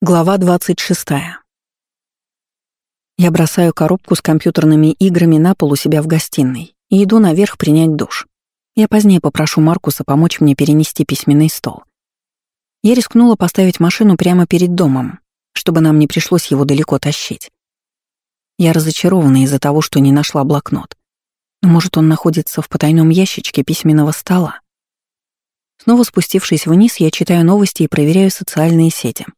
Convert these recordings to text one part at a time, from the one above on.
Глава 26. Я бросаю коробку с компьютерными играми на пол у себя в гостиной и иду наверх принять душ. Я позднее попрошу Маркуса помочь мне перенести письменный стол. Я рискнула поставить машину прямо перед домом, чтобы нам не пришлось его далеко тащить. Я разочарована из-за того, что не нашла блокнот. Но, может, он находится в потайном ящичке письменного стола. Снова спустившись вниз, я читаю новости и проверяю социальные сети —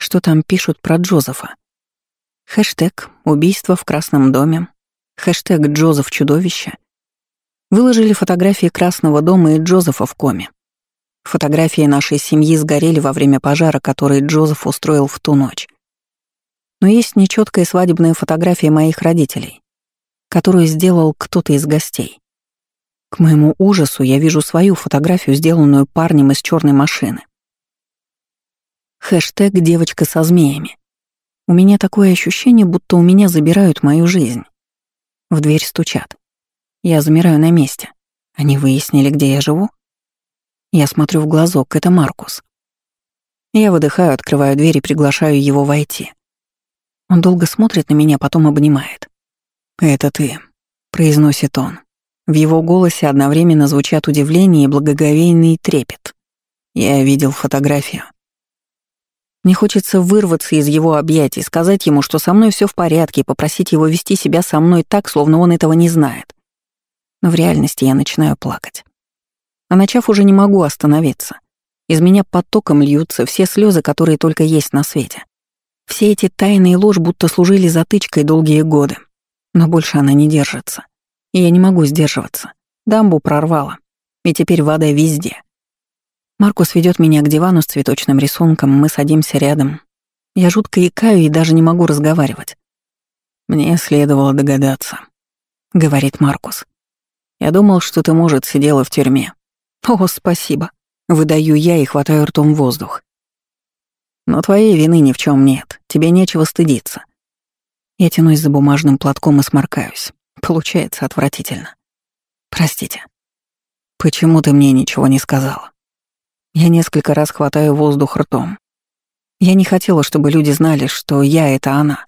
что там пишут про Джозефа. Хэштег «Убийство в Красном доме», хэштег «Джозеф чудовище». Выложили фотографии Красного дома и Джозефа в коме. Фотографии нашей семьи сгорели во время пожара, который Джозеф устроил в ту ночь. Но есть нечеткая свадебная фотография моих родителей, которую сделал кто-то из гостей. К моему ужасу я вижу свою фотографию, сделанную парнем из черной машины. Хэштег «девочка со змеями». У меня такое ощущение, будто у меня забирают мою жизнь. В дверь стучат. Я замираю на месте. Они выяснили, где я живу? Я смотрю в глазок, это Маркус. Я выдыхаю, открываю дверь и приглашаю его войти. Он долго смотрит на меня, потом обнимает. «Это ты», — произносит он. В его голосе одновременно звучат удивление и благоговейный трепет. Я видел фотографию. Мне хочется вырваться из его объятий, сказать ему, что со мной все в порядке, и попросить его вести себя со мной так, словно он этого не знает. Но в реальности я начинаю плакать. А начав, уже не могу остановиться. Из меня потоком льются все слезы, которые только есть на свете. Все эти тайны и ложь будто служили затычкой долгие годы. Но больше она не держится. И я не могу сдерживаться. Дамбу прорвало. И теперь вода везде. Маркус ведет меня к дивану с цветочным рисунком, мы садимся рядом. Я жутко икаю и даже не могу разговаривать. «Мне следовало догадаться», — говорит Маркус. «Я думал, что ты, может, сидела в тюрьме». «О, спасибо», — выдаю я и хватаю ртом воздух. «Но твоей вины ни в чем нет, тебе нечего стыдиться». Я тянусь за бумажным платком и сморкаюсь. Получается отвратительно. «Простите». «Почему ты мне ничего не сказала?» Я несколько раз хватаю воздух ртом. Я не хотела, чтобы люди знали, что я — это она.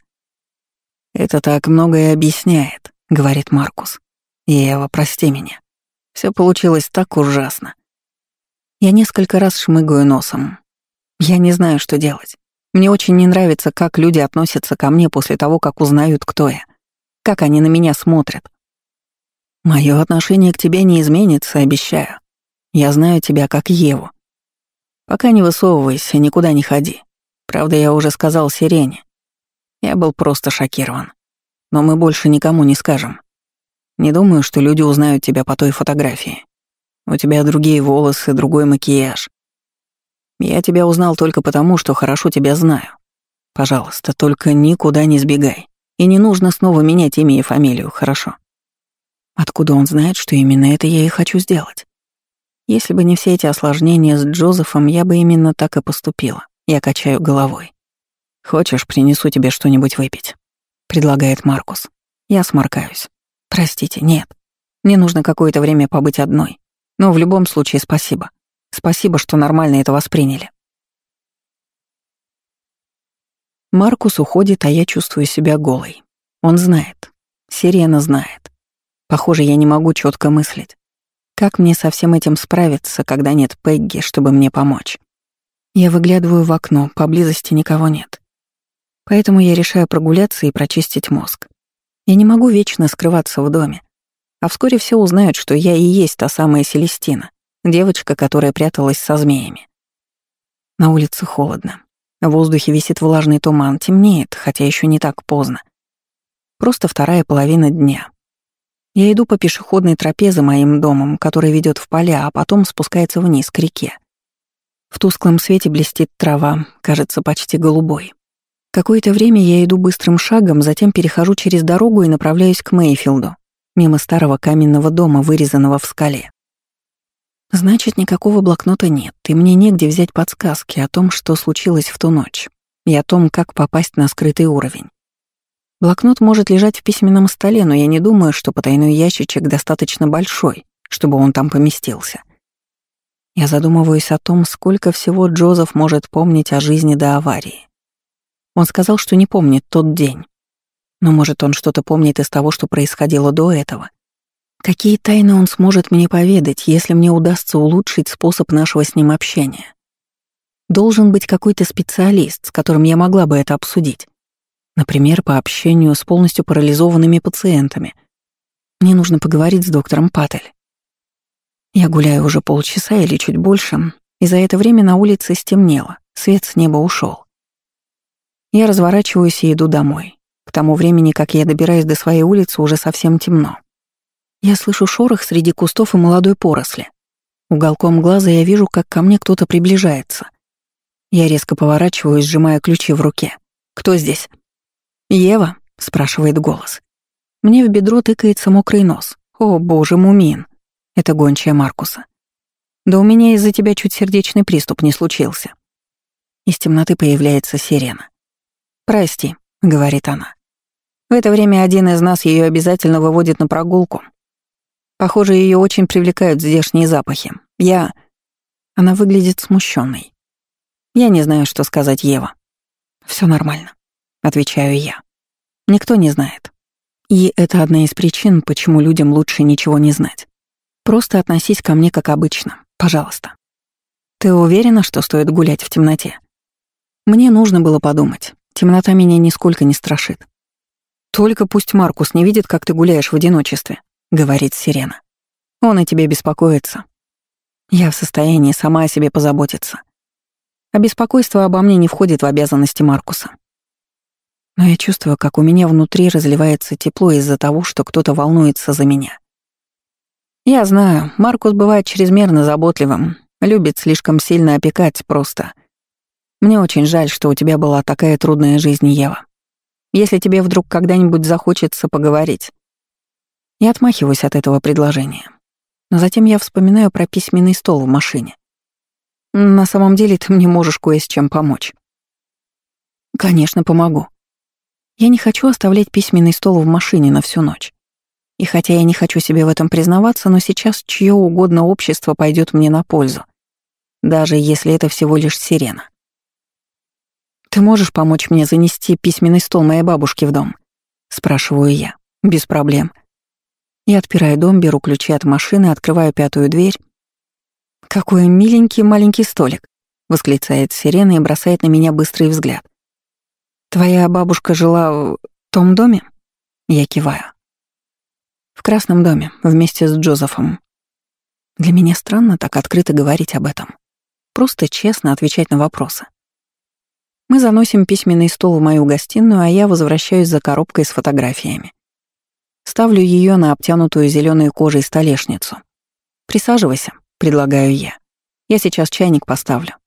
«Это так многое объясняет», — говорит Маркус. «Ева, прости меня. Все получилось так ужасно». Я несколько раз шмыгаю носом. Я не знаю, что делать. Мне очень не нравится, как люди относятся ко мне после того, как узнают, кто я. Как они на меня смотрят. Мое отношение к тебе не изменится, обещаю. Я знаю тебя как Еву. Пока не высовывайся, никуда не ходи. Правда, я уже сказал Сирене. Я был просто шокирован. Но мы больше никому не скажем. Не думаю, что люди узнают тебя по той фотографии. У тебя другие волосы, другой макияж. Я тебя узнал только потому, что хорошо тебя знаю. Пожалуйста, только никуда не сбегай. И не нужно снова менять имя и фамилию, хорошо? Откуда он знает, что именно это я и хочу сделать? Если бы не все эти осложнения с Джозефом, я бы именно так и поступила. Я качаю головой. «Хочешь, принесу тебе что-нибудь выпить?» — предлагает Маркус. Я сморкаюсь. «Простите, нет. Мне нужно какое-то время побыть одной. Но в любом случае спасибо. Спасибо, что нормально это восприняли». Маркус уходит, а я чувствую себя голой. Он знает. Сирена знает. Похоже, я не могу четко мыслить. Как мне со всем этим справиться, когда нет Пегги, чтобы мне помочь? Я выглядываю в окно, поблизости никого нет. Поэтому я решаю прогуляться и прочистить мозг. Я не могу вечно скрываться в доме. А вскоре все узнают, что я и есть та самая Селестина, девочка, которая пряталась со змеями. На улице холодно. В воздухе висит влажный туман, темнеет, хотя еще не так поздно. Просто вторая половина дня. Я иду по пешеходной тропе за моим домом, который ведет в поля, а потом спускается вниз, к реке. В тусклом свете блестит трава, кажется почти голубой. Какое-то время я иду быстрым шагом, затем перехожу через дорогу и направляюсь к Мейфилду, мимо старого каменного дома, вырезанного в скале. Значит, никакого блокнота нет, и мне негде взять подсказки о том, что случилось в ту ночь, и о том, как попасть на скрытый уровень. Блокнот может лежать в письменном столе, но я не думаю, что потайной ящичек достаточно большой, чтобы он там поместился. Я задумываюсь о том, сколько всего Джозеф может помнить о жизни до аварии. Он сказал, что не помнит тот день. Но, может, он что-то помнит из того, что происходило до этого. Какие тайны он сможет мне поведать, если мне удастся улучшить способ нашего с ним общения? Должен быть какой-то специалист, с которым я могла бы это обсудить. Например, по общению с полностью парализованными пациентами. Мне нужно поговорить с доктором Паттель. Я гуляю уже полчаса или чуть больше, и за это время на улице стемнело, свет с неба ушел. Я разворачиваюсь и иду домой. К тому времени, как я добираюсь до своей улицы, уже совсем темно. Я слышу шорох среди кустов и молодой поросли. Уголком глаза я вижу, как ко мне кто-то приближается. Я резко поворачиваюсь, сжимая ключи в руке. «Кто здесь?» «Ева?» — спрашивает голос. Мне в бедро тыкается мокрый нос. «О, боже, мумин!» Это гончая Маркуса. Да у меня из-за тебя чуть сердечный приступ не случился. Из темноты появляется сирена. «Прости», — говорит она. В это время один из нас ее обязательно выводит на прогулку. Похоже, ее очень привлекают здешние запахи. Я... Она выглядит смущенной. Я не знаю, что сказать Ева. Все нормально, отвечаю я. Никто не знает. И это одна из причин, почему людям лучше ничего не знать. Просто относись ко мне как обычно, пожалуйста. Ты уверена, что стоит гулять в темноте? Мне нужно было подумать. Темнота меня нисколько не страшит. Только пусть Маркус не видит, как ты гуляешь в одиночестве, говорит Сирена. Он о тебе беспокоится. Я в состоянии сама о себе позаботиться. А беспокойство обо мне не входит в обязанности Маркуса. Но я чувствую, как у меня внутри разливается тепло из-за того, что кто-то волнуется за меня. Я знаю, Маркус бывает чрезмерно заботливым, любит слишком сильно опекать просто. Мне очень жаль, что у тебя была такая трудная жизнь, Ева. Если тебе вдруг когда-нибудь захочется поговорить. Я отмахиваюсь от этого предложения. Но затем я вспоминаю про письменный стол в машине. На самом деле ты мне можешь кое с чем помочь. Конечно, помогу. Я не хочу оставлять письменный стол в машине на всю ночь. И хотя я не хочу себе в этом признаваться, но сейчас чье угодно общество пойдет мне на пользу, даже если это всего лишь сирена. «Ты можешь помочь мне занести письменный стол моей бабушки в дом?» — спрашиваю я. «Без проблем». Я отпираю дом, беру ключи от машины, открываю пятую дверь. «Какой миленький маленький столик!» — восклицает сирена и бросает на меня быстрый взгляд. «Твоя бабушка жила в том доме?» Я киваю. В Красном доме, вместе с Джозефом. Для меня странно так открыто говорить об этом. Просто честно отвечать на вопросы. Мы заносим письменный стол в мою гостиную, а я возвращаюсь за коробкой с фотографиями. Ставлю ее на обтянутую зеленой кожей столешницу. «Присаживайся», — предлагаю я. «Я сейчас чайник поставлю».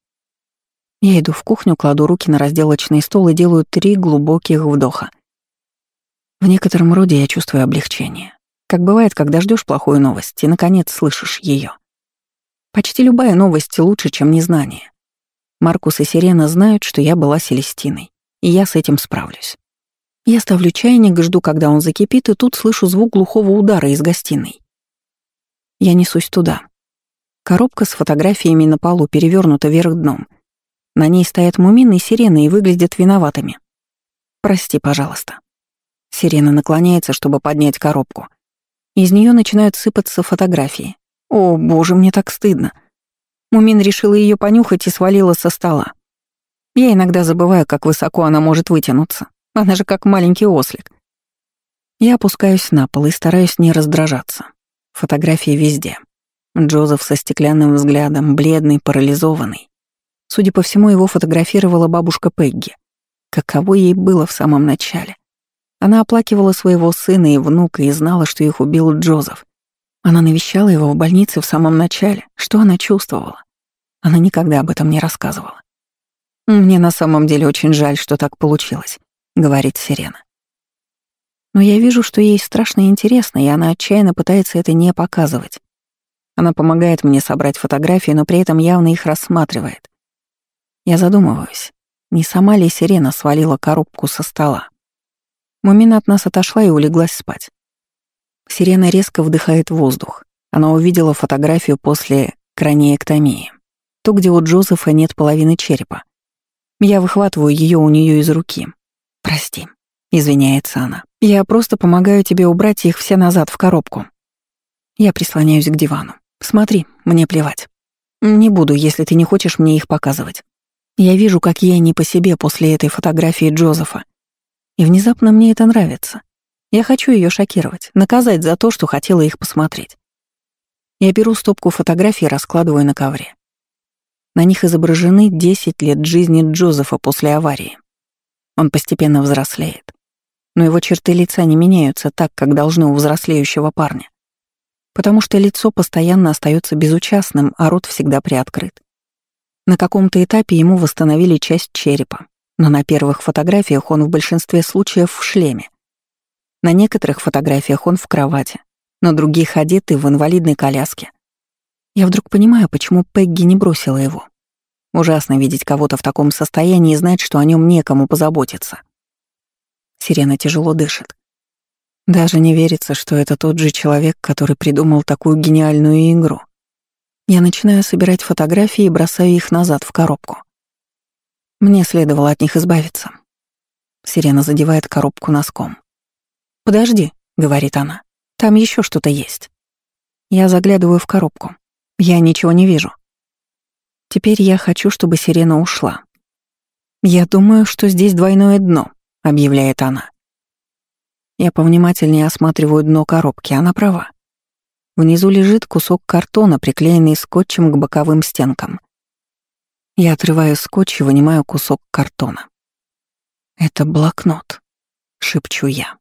Я иду в кухню, кладу руки на разделочный стол и делаю три глубоких вдоха. В некотором роде я чувствую облегчение. Как бывает, когда ждешь плохую новость и, наконец, слышишь ее. Почти любая новость лучше, чем незнание. Маркус и Сирена знают, что я была Селестиной, и я с этим справлюсь. Я ставлю чайник, жду, когда он закипит, и тут слышу звук глухого удара из гостиной. Я несусь туда. Коробка с фотографиями на полу перевернута вверх дном. На ней стоят мумины и сирены и выглядят виноватыми. «Прости, пожалуйста». Сирена наклоняется, чтобы поднять коробку. Из нее начинают сыпаться фотографии. О, боже, мне так стыдно. Мумин решила ее понюхать и свалила со стола. Я иногда забываю, как высоко она может вытянуться. Она же как маленький ослик. Я опускаюсь на пол и стараюсь не раздражаться. Фотографии везде. Джозеф со стеклянным взглядом, бледный, парализованный. Судя по всему, его фотографировала бабушка Пегги. Каково ей было в самом начале. Она оплакивала своего сына и внука и знала, что их убил Джозеф. Она навещала его в больнице в самом начале. Что она чувствовала? Она никогда об этом не рассказывала. «Мне на самом деле очень жаль, что так получилось», — говорит Сирена. Но я вижу, что ей страшно интересно, и она отчаянно пытается это не показывать. Она помогает мне собрать фотографии, но при этом явно их рассматривает. Я задумываюсь, не сама ли Сирена свалила коробку со стола. Мумина от нас отошла и улеглась спать. Сирена резко вдыхает воздух. Она увидела фотографию после краниэктомии. То, где у Джозефа нет половины черепа. Я выхватываю ее у нее из руки. «Прости», — извиняется она. «Я просто помогаю тебе убрать их все назад в коробку». Я прислоняюсь к дивану. «Смотри, мне плевать. Не буду, если ты не хочешь мне их показывать. Я вижу, как ей не по себе после этой фотографии Джозефа. И внезапно мне это нравится. Я хочу ее шокировать, наказать за то, что хотела их посмотреть. Я беру стопку фотографий и раскладываю на ковре. На них изображены 10 лет жизни Джозефа после аварии. Он постепенно взрослеет. Но его черты лица не меняются так, как должны у взрослеющего парня. Потому что лицо постоянно остается безучастным, а рот всегда приоткрыт. На каком-то этапе ему восстановили часть черепа, но на первых фотографиях он в большинстве случаев в шлеме. На некоторых фотографиях он в кровати, на других одетый в инвалидной коляске. Я вдруг понимаю, почему Пегги не бросила его. Ужасно видеть кого-то в таком состоянии и знать, что о нем некому позаботиться. Сирена тяжело дышит. Даже не верится, что это тот же человек, который придумал такую гениальную игру — я начинаю собирать фотографии и бросаю их назад в коробку. Мне следовало от них избавиться. Сирена задевает коробку носком. «Подожди», — говорит она, — «там еще что-то есть». Я заглядываю в коробку. Я ничего не вижу. Теперь я хочу, чтобы сирена ушла. «Я думаю, что здесь двойное дно», — объявляет она. Я повнимательнее осматриваю дно коробки, она права. Внизу лежит кусок картона, приклеенный скотчем к боковым стенкам. Я отрываю скотч и вынимаю кусок картона. «Это блокнот», — шепчу я.